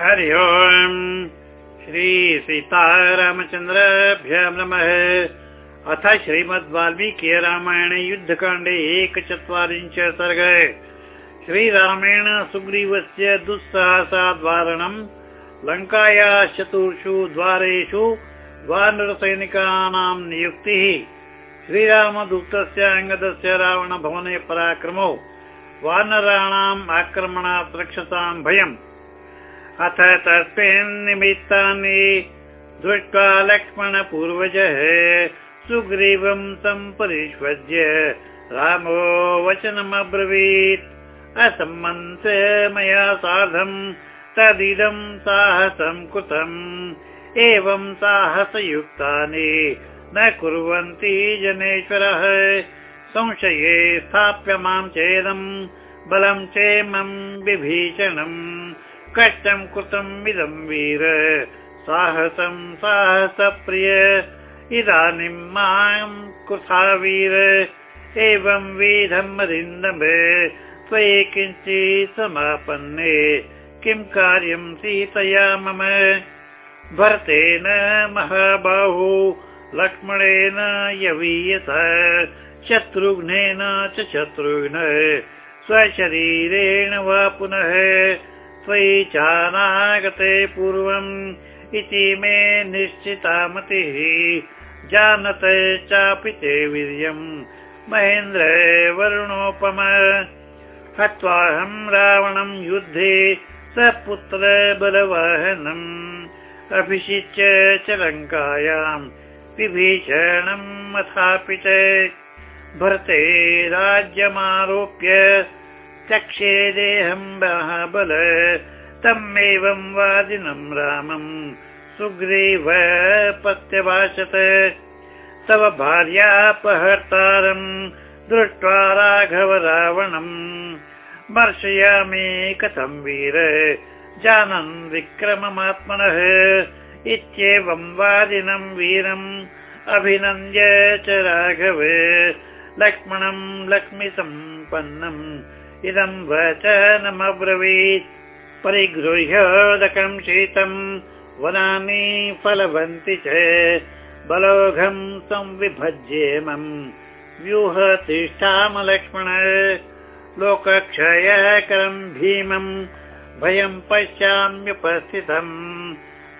हरि ओम्। श्रीसीतारामचन्द्रभ्य नमः। अथ श्रीमद् वाल्मीकि रामायणे युद्धकाण्डे एकचत्वारिंश सर्ग। श्रीरामेण सुग्रीवस्य दुःसाहसाद्वारणम् लङ्कायाः चतुर्षु द्वारेषु वानरसैनिकानां नियुक्तिः। श्रीरामदूतस्य अङ्गदस्य रावणभवने पराक्रमौ। वानराणाम् आक्रमणात् रक्षतां भयम् अथ तस्मिन् निमित्तानि दृष्ट्वा लक्ष्मणपूर्वजः तं परिष्वज्य रामो वचनमब्रवीत्। असम्मन्त मया सार्धं तदिदं साहसं कृतम्। एवं साहसयुक्तानि न कुर्वन्ति जनेश्वरः। संशये स्थाप्य मां चेदं बलं चेमं विभीषणम् कष्टं कृतम् इदं वीर। साहसं साहसप्रिय। इदानीं मां कृथा वीर। एवं विधम् अरिन्दम त्वयि किञ्चित् समापन्ने। किं कार्यं सीतया मम? भरतेन महाबाहु। लक्ष्मणेन यवीयत। शत्रुघ्नेन च शत्रुघ्न। स्वशरीरेण वा पुनः त्वयि चानागते पूर्वम् इति मे निश्चिता मतिः जानत चापि ते वीर्यम्। महेन्द्र वरुणोपम। हत्वाहं रावणं युद्धे स पुत्र बलवाहनम् अभिषिच्य च लङ्कायाम् विभीषणम् अथापि च भरते राज्यमारोप्य चक्षे देहं महाबल तमेवं वादिनं रामम् सुग्रीव पत्यभाषत तव भार्यापहर्तारम् दृष्ट्वा राघव रावणम् मर्शयामि कथं वीर। जानन् विक्रममात्मनः। इत्येवं वादिनं वीरम्। अभिनन्द्य च राघव। लक्ष्मणं लक्ष्मीसम्पन्नम् इदं वचनमब्रवीत् परिगृह्योदकं शीतम् वनानि फलवन्ति च। बलोघं संविभज्येमम् व्यूह तिष्ठाम लक्ष्मण लोकक्षयकरं भीमम् भयं पश्याम्युपस्थितम्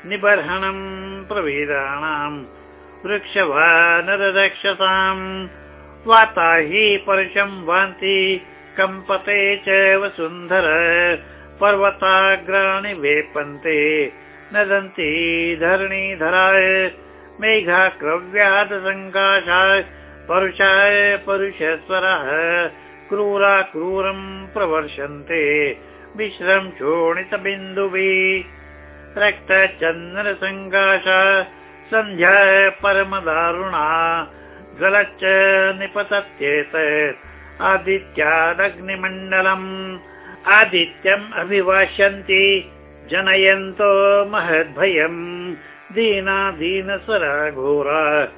निबर्हणं प्रवीराणाम् वृक्षवा नररक्षसाम् वाता हि परशं वान्ति कम्पते च वसुन्धर पर्वताग्राणि वेपन्ते। नदन्ति धरणीधराय मेघाक्रव्यादसङ्काशाय परुषाय परुषस्वरः क्रूरा क्रूरं प्रवर्षन्ते मिश्रं शोणितबिन्दुभिः रक्तचन्दनसङ्काशा सन्ध्या परमदारुणा जलच्च निपतत्येतत् आदित्यादग्निमण्डलम्। आदित्यम् अभिभाष्यन्ति जनयन्तो महद्भयम्। दीना दीनस्वरा घोरा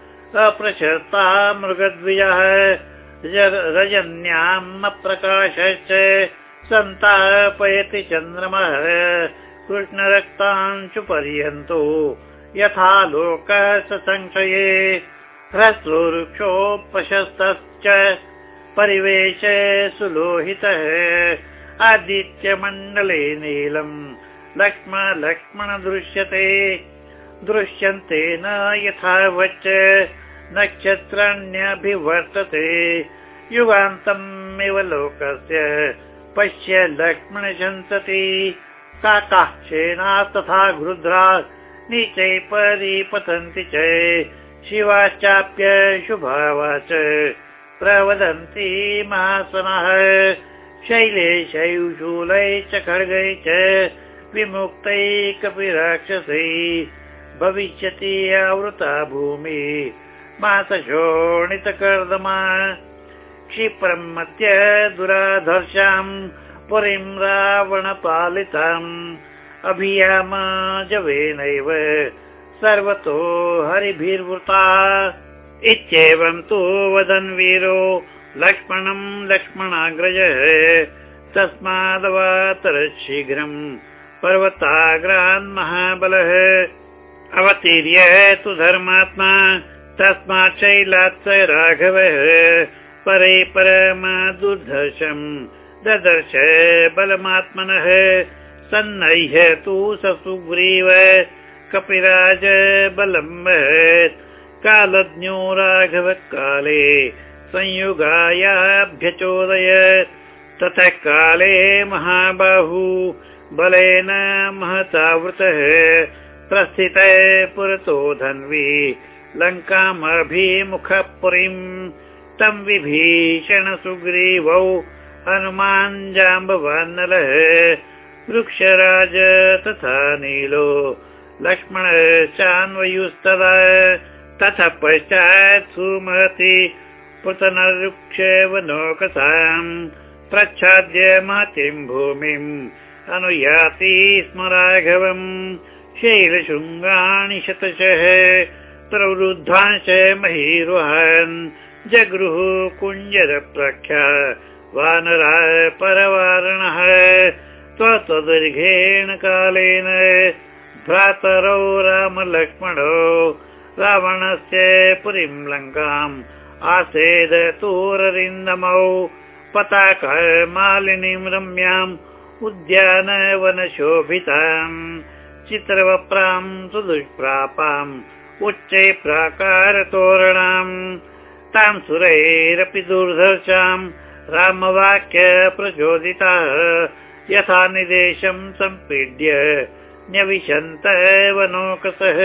अप्रशस्ता मृगद्विजः रजन्याम् अप्रकाशश्च सन्तापयति चन्द्रमः। कृष्णरक्तांशु पर्यन्तो यथा लोकः स संशये ह्रस्वृक्षो प्रशस्तश्च परिवेश सुलोहितः आदित्यमण्डले नीलम् लक्ष्म लक्ष्मण दृश्यते। दृश्यन्ते न यथावच्च नक्षत्राण्यभिवर्तते। युगान्तम् इव लोकस्य पश्य लक्ष्मणशंसति काकाक्षेणा तथा गृध्रा नीचै परिपतन्ति च। शिवाश्चाप्य शुभावाच प्रवदन्ति महासनः शैले शैशूलै च खड्गै च विमुक्तै कपिराक्षसै। भविष्यति आवृता भूमि। मासशोणितकर्दमा क्षिप्रं मध्य दुराधर्षाम् पुरीं रावणपालिताम्। अभियाम जवेनैव सर्वतो हरिभिर्वृता इत्येवं तु वदन् वीरो लक्ष्मणं लक्ष्मणाग्रज। तस्मादवातर शीघ्रम् पर्वताग्रान् महाबलः। अवतीर्य तु धर्मात्मा तस्मात् शैलात् राघवः। परे परमा दुर्धर्षम् ददर्श बलमात्मनः। सन्नह्य तु स सुग्रीव कपिराज बलम् कालज्ञो राघव काले संयुगायाभ्यचोदय। ततः काले महाबाहु बलेन महतावृतः प्रस्थितः पुरतो धन्वी लङ्कामभिमुखपुरीम् तं विभीषण सुग्रीवौ हनुमान् जाम्बवानलः वृक्षराज तथा नीलो। लक्ष्मणश्चान्वयुस्तदा ततः पश्चात् सुमति पुतनवृक्षवनोकसाम् प्रच्छाद्य महतीम् भूमिम् अनुयाति स्म राघवम् शैलशृङ्गाणि शतशः प्रवृद्धांश महीरुहान् जगृः कुञ्जर प्रख्या वानरा परवारणः त्वदीर्घेण कालेन भ्रातरौ रामलक्ष्मणौ रावणस्य पुरीम् लङ्काम् आसेद तूररिन्दमौ पताक मालिनीम् रम्याम् उद्यानवनशोभिताम् चित्रवप्राम् सुदुष्प्रापाम् उच्चै प्राकारतोरणाम् ताम् सुरैरपि दुर्धर्षाम् रामवाक्य प्रचोदिता यथा निदेशम् सम्पीड्य न्यविशन्त वनोकसः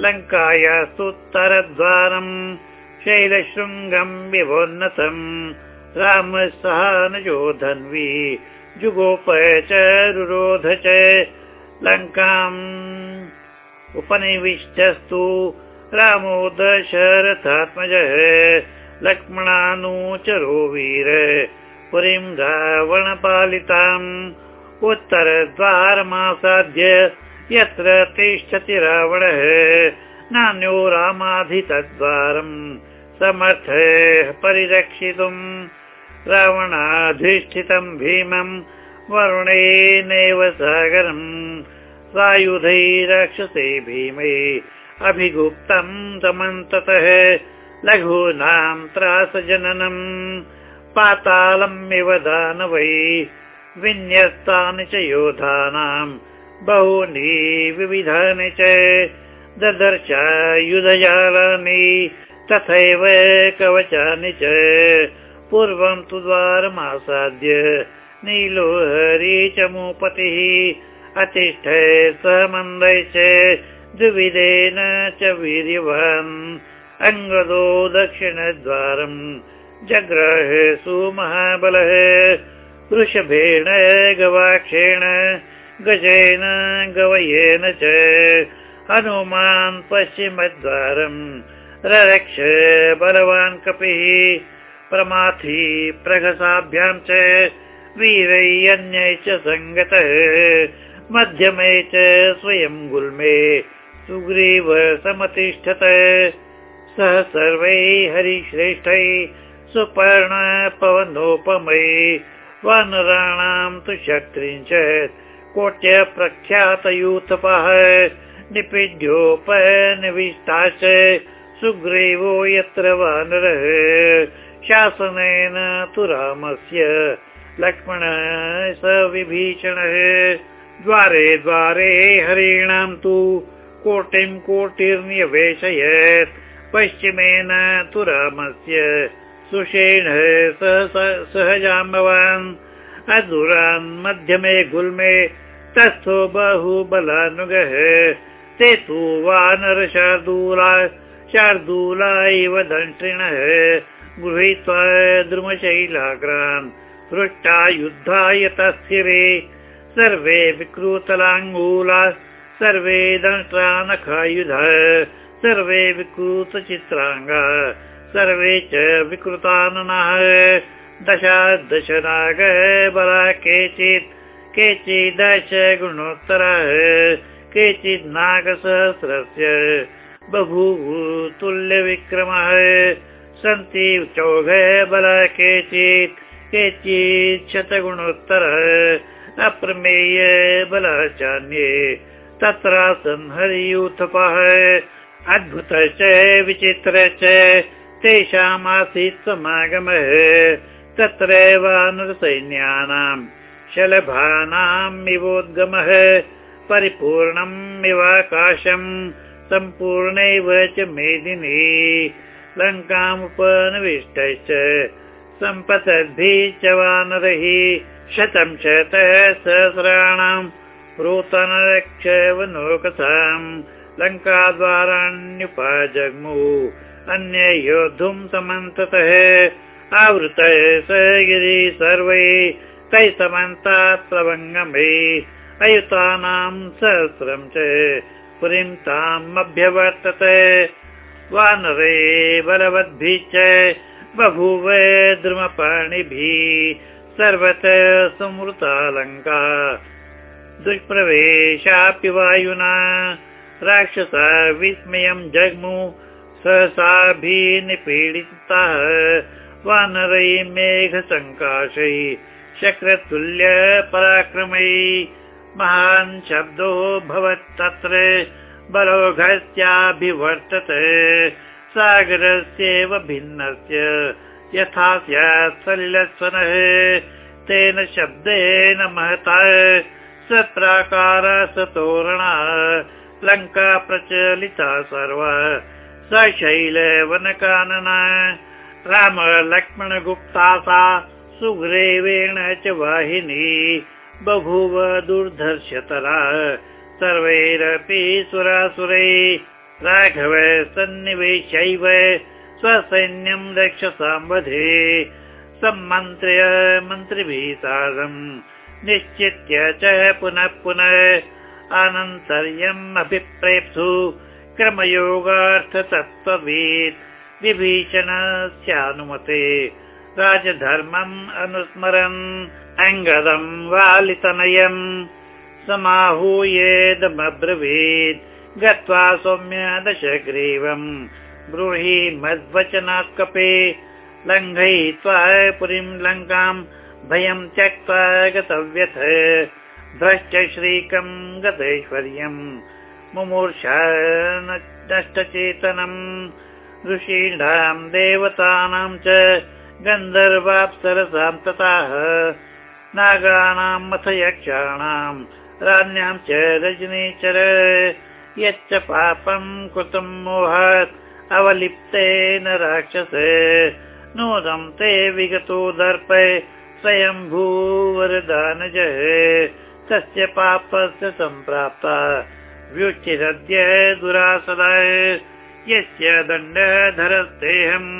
लङ्कायास्तुत्तरद्वारम् शैलशृङ्गम् विभोन्नतम् राम सहानजो धन्वी जुगोप च रुरोध च। लङ्काम् उपनिविष्टस्तु रामो दशरथात्मजः लक्ष्मणानुचरो वीर। पुरीम् रावणपालिताम् उत्तरद्वारमासाद्य यत्र तिष्ठति रावणः नान्यो रामाधितद्वारम् समर्थ परिरक्षितुम्। रावणाधिष्ठितम् भीमम् वरुणेनैव सागरम् सायुधै राक्षसे भीमे अभिगुप्तम् समन्ततः लघूनाम् त्रासजननम् पातालमिव दानवै विन्यस्तानि च योधानाम् बहूनि विविधानि च ददर्श युधजालानि तथैव कवचानि च। पूर्वम् तु द्वारमासाद्य नीलो हरि च मूपतिः अतिष्ठ मन्दै च द्विविधेन च वीर्यवान्। अङ्गदो दक्षिणद्वारम् जग्रह सुमहाबलः वृषभेण गवाक्षेण गजेन गवयेन च हनुमान् पश्चिमद्वारम् रक्ष बलवान् कपिः प्रमाथि प्रघसाभ्याम् च वीरै अन्यै च सङ्गतः मध्यमे च स्वयं गुल्मे सुग्रीव समतिष्ठत। सः सर्वै हरिश्रेष्ठै सुपर्ण पवनोपमयि वानराणाम् तु षट्त्रिंशत् कोट्य प्रख्यातयूथपः निपीड्योपनिविष्टाश्च सुग्रीवो यत्र वानरः। शासनेन तु रामस्य लक्ष्मणः स विभीषणः। द्वारे द्वारे हरीणाम् तु कोटिम् कोटिर्न्यवेशयत्। पश्चिमेन तु रामस्य सुषेण सह जाम्बवान् अधुरान् मध्यमे गुल्मे तस्थो बहुबलानुगः ते तु वानरशार्दूला शार्दूला इव दंष्ट्रिणः गृहीत्वा द्रुमशैलाग्रान् हृष्टा युद्धाय तस्थिरे सर्वे विकृतलाङ्गूला सर्वे दंष्ट्रानखायुध सर्वे विकृतचित्राङ्गा सर्वे च विकृताननः। दशा दशनाग बला केचित् केचिदश गुणोत्तरः केचित् नागसहस्रस्य बभूव तुल्यविक्रमः सन्ति चौघ बल केचित् केचित् शतगुणोत्तरः। अप्रमेय बलाचान्ये तत्रासन् हरियूथपः अद्भुतश्च विचित्रश्च तेषामासीत् समागमः। तत्रैव नृसैन्यानाम् शलभानाम् इवोद्गमः परिपूर्णम् इवाकाशम् सम्पूर्णैव च मेदिनी। लङ्कामुपनिविष्टश्च सम्पतद्भिः च वानरैः शतं शतः सहस्राणाम् नूतनरक्षवनोकथाम् लङ्काद्वाराण्युपाजग्मु अन्य योद्धुम् समन्ततः आवृतः स गिरि सर्वै तैः समन्तात् प्रवङ्गमे अयुतानाम् सहस्रम् च पुरीं ताम् अभ्यवर्तत वानरे बलवद्भिः च बभूव द्रुमपाणिभिः सर्वतः संवृतालङ्का। दुष्प्रवेशापि वायुना राक्षसा विस्मयम् जग्मु सहसाभिः निपीडिताः वानरै मेघसङ्काशै शक्रतुल्य पराक्रमै महान् शब्दो भवत्तत्र बलौघस्याभिवर्तत। सागरस्यैव भिन्नस्य यथा स्यात् सलिलस्वनः। तेन शब्देन महता स प्राकार स तोरणा लङ्का प्रचलिता सर्वा। स वनकानना राम लक्ष्मणगुप्ता सा सुग्रेवेण च वाहिनी बभूव दुर्धर्षतरा सर्वैरपि सुरासुरै राघव सन्निवेशैव स्वसैन्यं रक्षसाम्बधे सम्मन्त्र्य मन्त्रिभिः सार्धम् निश्चित्य च पुनः पुनः अनन्तर्यम् अभिप्रेप्सु क्रमयोगार्थतत्त्ववेत् विभीषणस्यानुमते राजधर्मम् अनुस्मरन् अङ्गदम् वालितनयम् समाहूयेदमब्रवीत्। गत्वा सौम्य दशग्रीवम् ब्रूहि मद्वचनात् कपे लङ्घयित्वा पुरीं लङ्काम् भयम् त्यक्त्वा गतव्यथ। भ्रश्च श्रीकम् गतैश्वर्यम् मुमूर्षा नष्टचेतनम् ऋषीणाम् देवतानाम् च गन्धर्वाप्सरसाम् तताः नागानाम् अथ यक्षाणाम् राज्ञाम् च रजनीचर यच्च पापम् कृतम् मोहात् अवलिप्तेन राक्षस। नूनम् ते विगतो दर्पय स्वयम्भूवरदानज तस्य पापस्य सम्प्राप्ता व्युचिरद्य दुरासदा यस्य दण्डधरस्तेऽहम्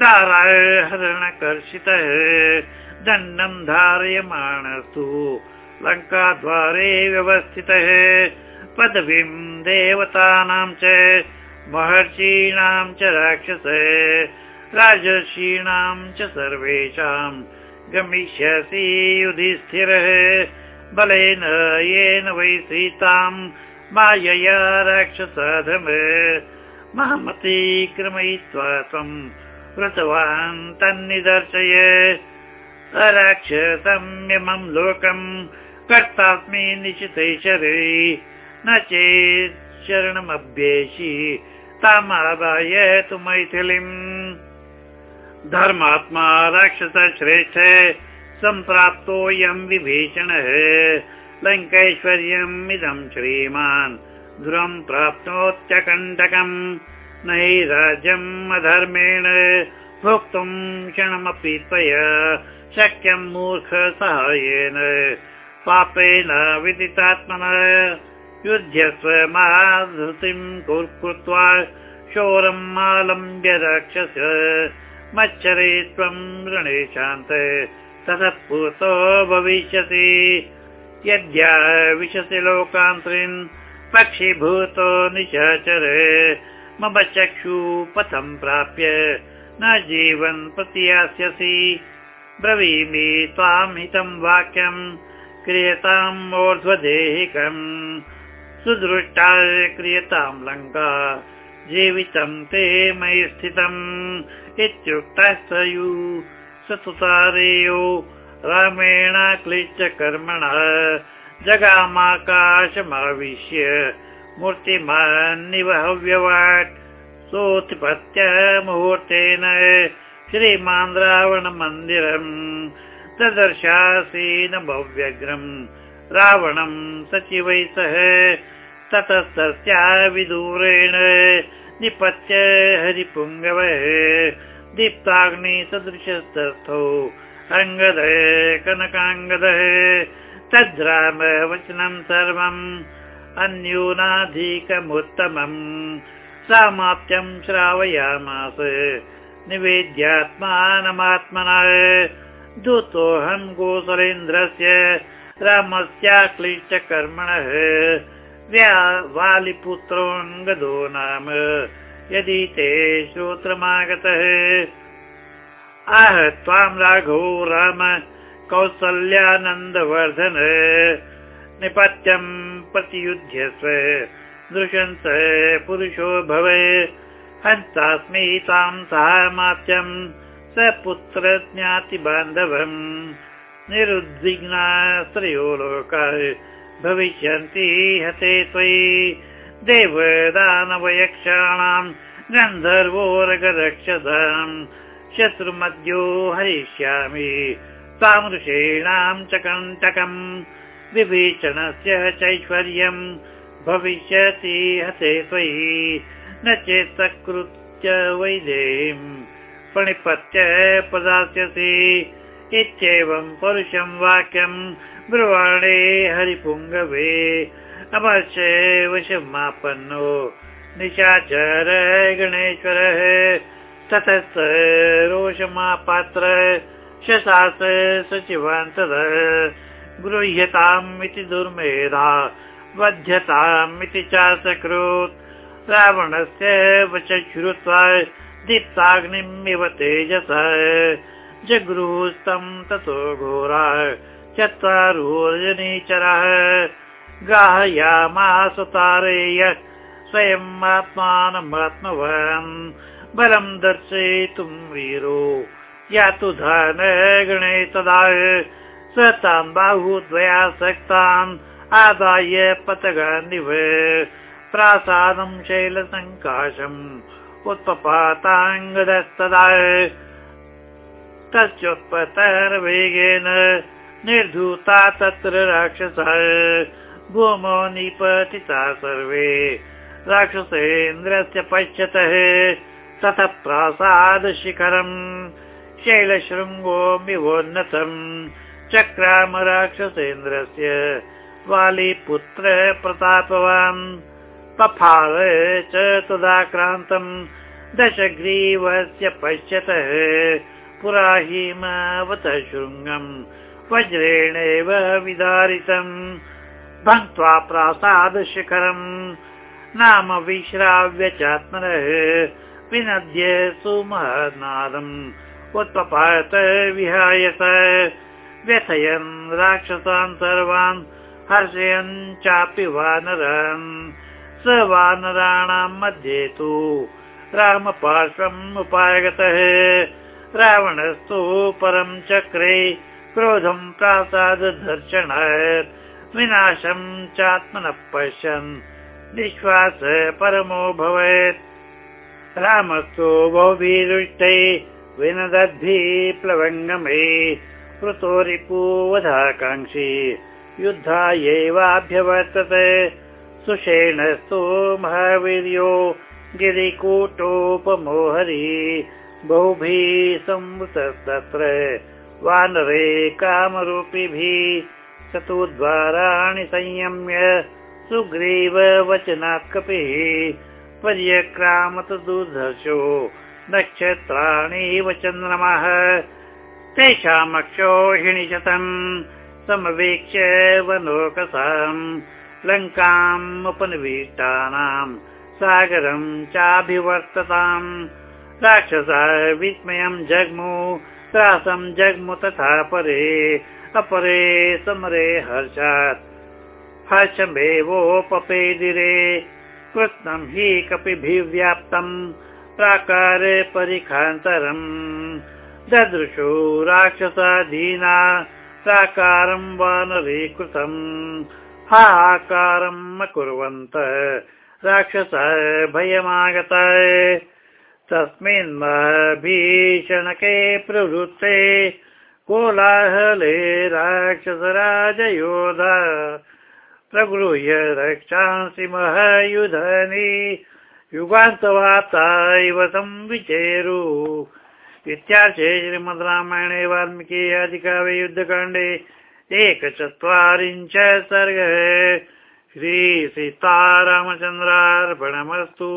धाराय हरणकर्षितः दण्डम् धारयमाणस्तु लङ्काद्वारे व्यवस्थितः पदवीम् देवतानाम् च महर्षीणाम् च राक्षस च सर्वेषाम् गमिष्यसि युधिस्थिरः बलेन येन वै सीताम् मायया राक्षसाधम। महमतीक्रमयित्वा त्वम् कृतवान् तन्निदर्शय अराक्षसंयमम् लोकम् कर्तास्मि निशितैशरे न चेत् शरणमभ्येषि तामादाय तु मैथिलीम्। धर्मात्मा राक्षसश्रेष्ठ सम्प्राप्तोऽयम् विभीषणः। लङ्कैश्वर्यम् इदम् श्रीमान् ध्रुवम् प्राप्नोत्यकण्टकम् न हि राज्यम् अधर्मेण भोक्तुम् क्षणमपि त्वया शक्यम् मूर्ख साहाय्येन पापेन विदितात्मन युध्यस्व महाधृतिम् कृत्वा शोरम् आलम्ब्य राक्षस मच्छरे त्वम् ऋणे शान्त। ततः पूतो भविष्यसि यद्या विशसि लोकान्तरिन् पक्षीभूतो निशाचर मम चक्षुपथम् प्राप्य न जीवन् प्रतियास्यसि। ब्रवीमि त्वाम् हितम् वाक्यम् क्रियताम् ऊर्ध्वदेहिकम् सुदृष्टा क्रियताम् लङ्का जीवितम् ते मयि स्थितम्। इत्युक्तः स यु रामेण क्लिश्च कर्मणः जगामाकाशमाविश्य मूर्तिमान्निवहव्यवाट् सोत्पत्य मुहूर्तेन श्रीमान् रावणमन्दिरम् तदर्शासीन भव्यग्रम् रावणम् सचिवै सह ततस्तस्या विदूरेण निपत्य हरिपुङ्गव दीप्ताग्निसदृशस्थौ अङ्गद कनकाङ्गद तद्राम वचनं सर्वम् अन्यूनाधिकमुत्तमम् सामाप्यं श्रावयामास। निवेद्यात्मानमात्मना। दूतोऽहं गोसलेन्द्रस्य रामस्याक्लिश्च कर्मणः वालिपुत्रोऽङ्गदो नाम। यदि ते श्रोत्रमागतः। आह त्वां राघो राम। कौसल्यानन्दवर्धन निपत्यं प्रतियुध्यस्व दृशन्त पुरुषो भव। हन्तास्मि तां सामात्यं स पुत्र ज्ञातिबान्धवम् निरुद्विग्नाश्रयो लोका भविष्यन्ति हते त्वयि। देवदानवयक्षाणाम् गन्धर्वोरगरक्षसाम् शत्रुमद्यो हरिष्यामि। तामृषीणां च कण्टकम् विभीषणस्य चैश्वर्यम् भविष्यति हते त्वयि। न चेत् सकृत्य वैदेहीम् प्रणिपत्य प्रदास्यसि। इत्येवं परुषं वाक्यम् ब्रुवाणे हरिपुङ्गवे। अमर्चे वशमापन्नो निशाचर गणेश्वरः। ततस्त रोषमापात्र शशास सचिवान् गृह्यताम् इति दुर्मेधा वध्यताम् इति चासकृत्। रावणस्य वच श्रुत्वा दीप्ताग्निम् इव तेजस। जगृहस्तं ततो घोरा चत्वारोजनीचरः। गाहयामास तारेय स्वयम् आत्मानमात्मवान्। बलं दर्शयितुं वीरो यातु धन गणे तदा स तान् बाहुद्वयासक्तान् आदाय पतगानिव प्रासादं शैलसङ्काशम् उत्पपाताङ्गदस्तदा तस्योत्पतर्वेगेन निर्धूता तत्र राक्षसः भूमो निपतिता सर्वे। राक्षसेन्द्रस्य पश्यतः ततः प्रासादशिखरम्। शैलशृङ्गोमिवोन्नतम् चक्राम राक्षसेन्द्रस्य वालिपुत्र प्रतापवान् पफाल च तदाक्रान्तम् दशग्रीवस्य पश्यतः पुरा हिमावत शृङ्गम् वज्रेणैव विदारितम्। भङ्क्त्वा प्रासादशिखरम् नाम विश्राव्य चात्मनः विनद्य सुमहनादम्। उत्पपात विहाय स व्यथयन् राक्षसान् सर्वान् हर्षयन् चापि वानरान् स वानराणां मध्ये तु रामपार्श्वम् उपागतः। रावणस्तु परं चक्रे क्रोधं प्रासादधर्षणात् विनाशम् चात्मनः पश्यन्। निःश्वास परमो भवेत्। रामस्तु विनदद्भिः प्लवङ्गमे कृतो रिपुवधाकाङ्क्षी युद्धायैवाभ्यवर्तते सुषेणस्तु महावीर्यो गिरिकूटोपमोहरी। बहुभिः संवृतस्तत्र। वानरे कामरूपिभिः। चतुर्द्वाराणि संयम्य। सुग्रीव वचनात् कपिः पर्यक्रामत दुर्धर्षो नक्षत्राणि इव चन्द्रमः तेषामक्षोहिणिशतम् समवेक्ष्य वनोकसाम् लङ्काम् उपनिविष्टानाम् सागरम् चाभिवर्तताम् राक्षसा विस्मयम् जग्मु त्रासम् जग्मु तथा परे अपरे समरे हर्षात्। हर्षमेवोपपेदिरे कृत्स्नम् हि कपिभिव्याप्तम् प्राकारे परिखान्तरम् ददृशो राक्षसाधीना साकारं वानरीकृतम् हाहाकारम् अकुर्वन्त राक्षस भयमागत। तस्मिन् भीषणके प्रवृत्ते कोलाहले राक्षसराजयोध प्रगृह्य रक्षांसि महायुधानि युगान्तवार्ता इव संविचेरु इत्यार्थे श्रीमद् रामायणे वाल्मीकि अधिकारे युद्धकाण्डे एकचत्वारिंश सर्ग श्रीसीतारामचन्द्रार्पणमस्तु